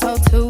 So too.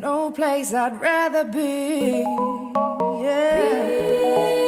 no place I'd rather be. Yeah.